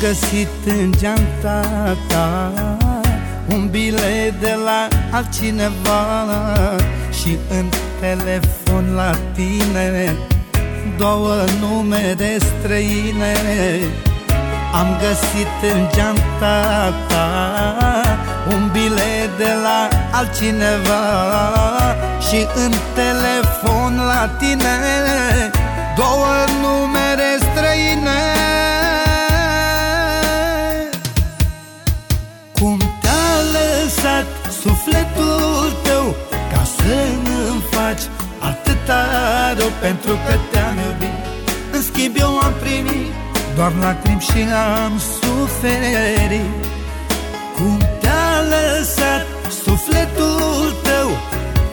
găsit în geanta ta. Un bilet de la altcineva Și în telefon la tine. Două numere străine. Am găsit în geanta ta Un bilet de la altcineva Și în telefon la tine. Două numere străine atâta rău Pentru că te-am iubit. În schimb eu am primit Doar lacrimi și am suferit. Cum te-a lăsat sufletul tău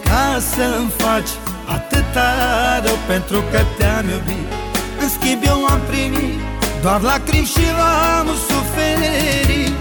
Ca să-mi faci atâta rău Pentru că te-am iubit? În schimb eu am primit Doar lacrimi și am suferit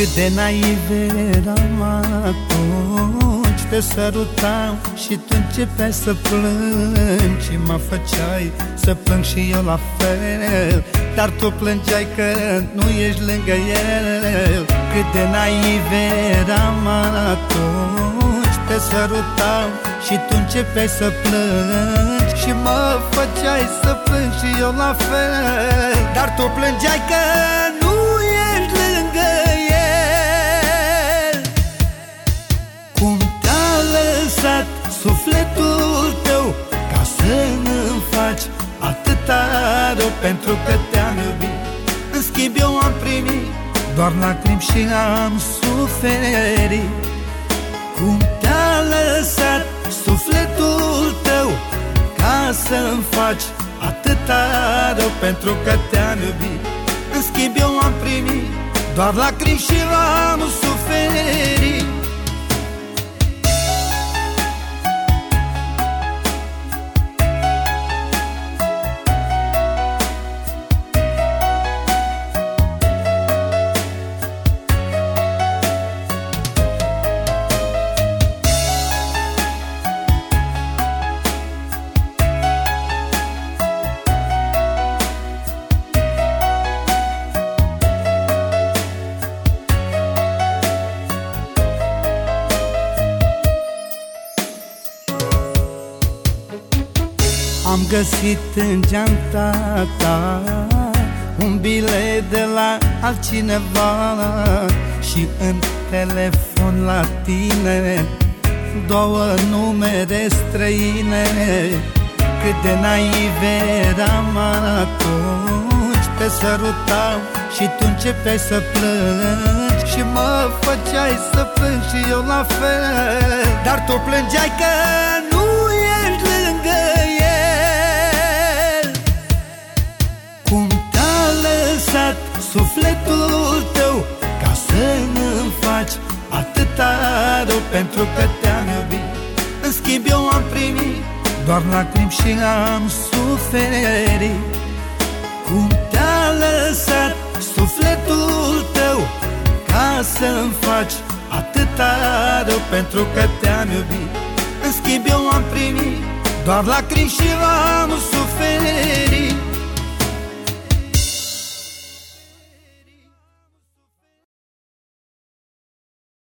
Cât de naiv eram atunci. Te sărutam și tu începeai să plângi Și mă făceai să plâng și eu la fel. Dar tu plângeai că nu ești lângă el. Cât de naiv eram atunci. Te sărutam și tu începeai să plângi Și mă făceai să plâng și eu la fel. Dar tu plângeai că sufletul tău Ca să nu-mi faci atâta rău Pentru că te-am iubit. În schimb eu am primit Doar lacrimi și am suferit. Cum te-a lăsat sufletul tău Ca să-mi faci atâta rău Pentru că te-am iubit? În schimb eu am primit Doar lacrimi și am suferit Am găsit în geanta ta Un bilet de la altcineva Și în telefon la tine. Două numere străine Cât de naiv eram atunci. Te sărutam și tu începeai să plângi Și mă făceai să plâng și eu la fel. Dar tu plângeai că sufletul tău Ca să nu-mi faci atâta rău Pentru că te-am iubit. În schimb eu am primit Doar lacrimi și am suferit. Cum te-a lăsat sufletul tău Ca să-mi faci atâta rău Pentru că te-am iubit? În schimb eu am primit Doar lacrimi și am suferit